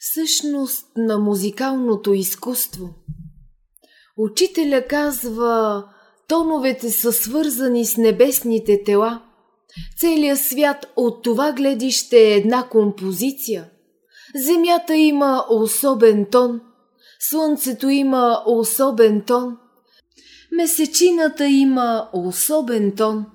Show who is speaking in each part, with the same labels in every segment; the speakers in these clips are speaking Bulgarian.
Speaker 1: Същност на музикалното изкуство. Учителя казва, тоновете са свързани с небесните тела. Целият свят от това гледище е една композиция. Земята има особен тон, Слънцето има особен тон, Месечината има особен тон,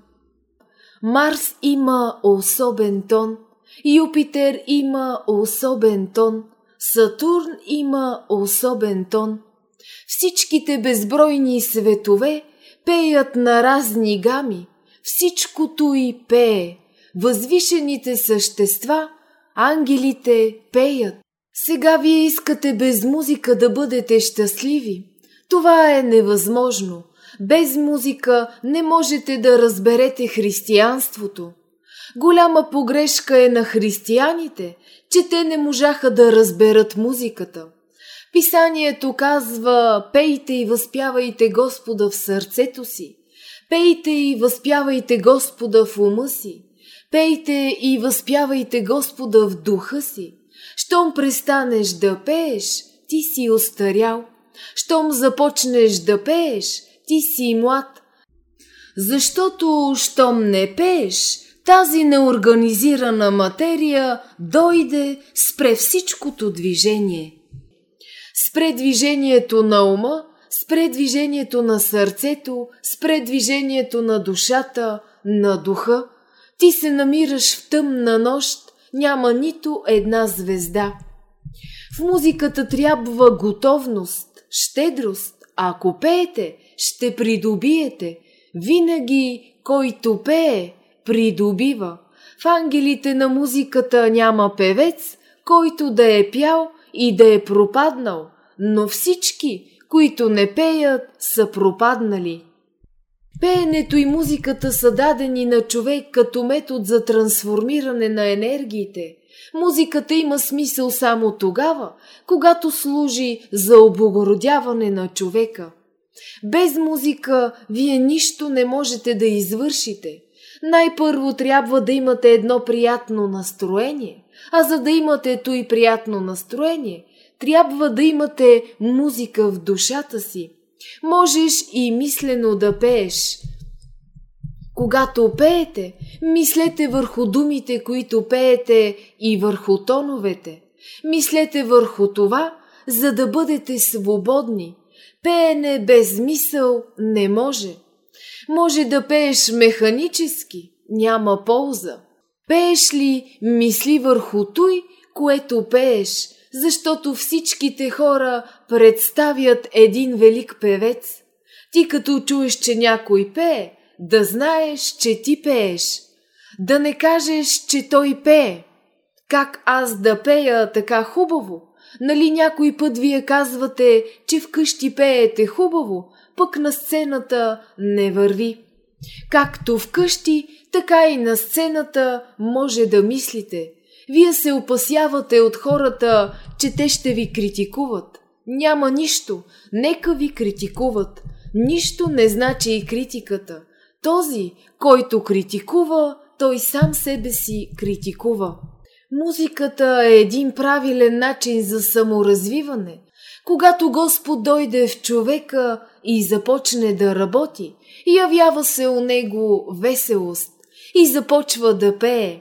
Speaker 1: Марс има особен тон, Юпитер има особен тон – Сатурн има особен тон. Всичките безбройни светове пеят на разни гами. Всичкото и пее. Възвишените същества, ангелите пеят. Сега вие искате без музика да бъдете щастливи. Това е невъзможно. Без музика не можете да разберете християнството. Голяма погрешка е на християните, че те не можаха да разберат музиката. Писанието казва «Пейте и възпявайте Господа в сърцето си», «Пейте и възпявайте Господа в ума си», «Пейте и възпявайте Господа в духа си». Щом престанеш да пееш, ти си остарял. Щом започнеш да пееш, ти си млад. Защото, щом не пееш, тази неорганизирана материя дойде, спре всичкото движение. Спре движението на ума, спре движението на сърцето, спре движението на душата, на духа. Ти се намираш в тъмна нощ, няма нито една звезда. В музиката трябва готовност, щедрост. Ако пеете, ще придобиете. Винаги, който пее, придобива. В ангелите на музиката няма певец, който да е пял и да е пропаднал, но всички, които не пеят, са пропаднали. Пеенето и музиката са дадени на човек като метод за трансформиране на енергиите. Музиката има смисъл само тогава, когато служи за облагородяване на човека. Без музика вие нищо не можете да извършите най-първо трябва да имате едно приятно настроение, а за да имате и приятно настроение, трябва да имате музика в душата си. Можеш и мислено да пееш. Когато пеете, мислете върху думите, които пеете и върху тоновете. Мислете върху това, за да бъдете свободни. Пеене без мисъл не може. Може да пееш механически, няма полза. Пееш ли, мисли върху той, което пееш, защото всичките хора представят един велик певец. Ти като чуеш, че някой пее, да знаеш, че ти пееш. Да не кажеш, че той пее. Как аз да пея така хубаво? Нали някой път вие казвате, че вкъщи пеете хубаво, пък на сцената не върви. Както вкъщи, така и на сцената може да мислите. Вие се опасявате от хората, че те ще ви критикуват. Няма нищо, нека ви критикуват. Нищо не значи и критиката. Този, който критикува, той сам себе си критикува. Музиката е един правилен начин за саморазвиване. Когато Господ дойде в човека и започне да работи, явява се у него веселост и започва да пее.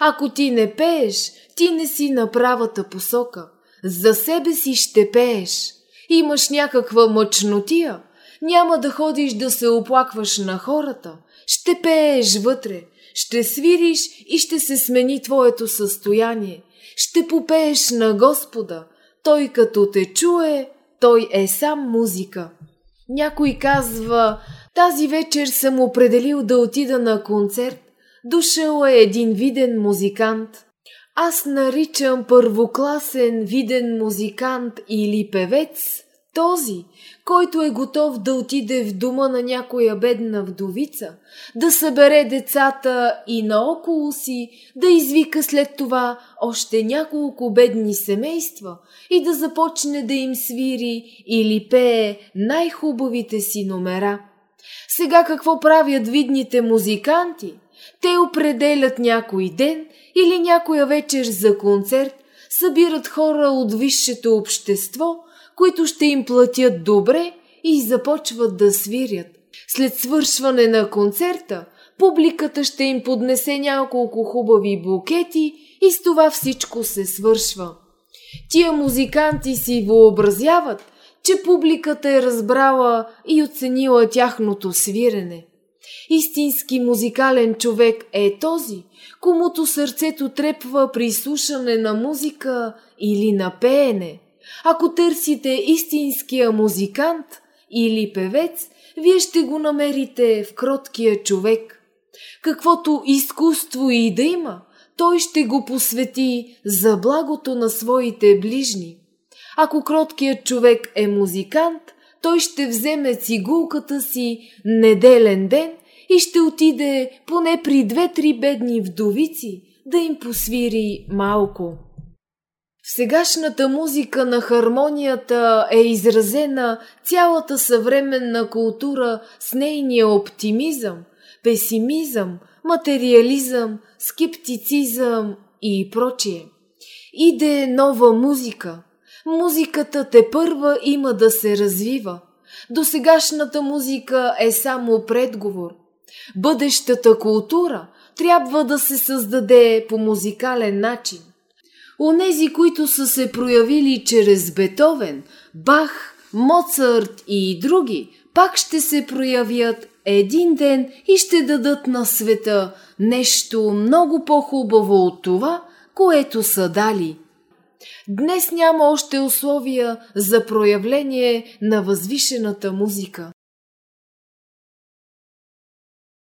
Speaker 1: Ако ти не пееш, ти не си на правата посока. За себе си ще пееш. Имаш някаква мъчнотия. Няма да ходиш да се оплакваш на хората. Ще пееш вътре. Ще свириш и ще се смени твоето състояние. Ще попееш на Господа. Той като те чуе, той е сам музика. Някой казва, тази вечер съм определил да отида на концерт. Дошъл е един виден музикант. Аз наричам първокласен виден музикант или певец този, който е готов да отиде в дома на някоя бедна вдовица, да събере децата и наоколо си, да извика след това още няколко бедни семейства и да започне да им свири или пее най-хубавите си номера. Сега какво правят видните музиканти? Те определят някой ден или някоя вечер за концерт, събират хора от висшето общество, които ще им платят добре и започват да свирят. След свършване на концерта, публиката ще им поднесе няколко хубави букети и с това всичко се свършва. Тия музиканти си въобразяват, че публиката е разбрала и оценила тяхното свирене. Истински музикален човек е този, комуто сърцето трепва при слушане на музика или на пеене. Ако търсите истинския музикант или певец, вие ще го намерите в кроткия човек. Каквото изкуство и да има, той ще го посвети за благото на своите ближни. Ако кроткият човек е музикант, той ще вземе цигулката си неделен ден и ще отиде поне при две-три бедни вдовици да им посвири малко. В сегашната музика на хармонията е изразена цялата съвременна култура с нейния оптимизъм, песимизъм, материализъм, скептицизъм и прочие. Иде нова музика. Музиката те първа има да се развива. До сегашната музика е само предговор. Бъдещата култура трябва да се създаде по музикален начин. Онези, които са се проявили чрез Бетовен, Бах, Моцарт и други, пак ще се проявят един ден и ще дадат на света нещо много по-хубаво от това, което са дали. Днес няма още условия за проявление на възвишената музика.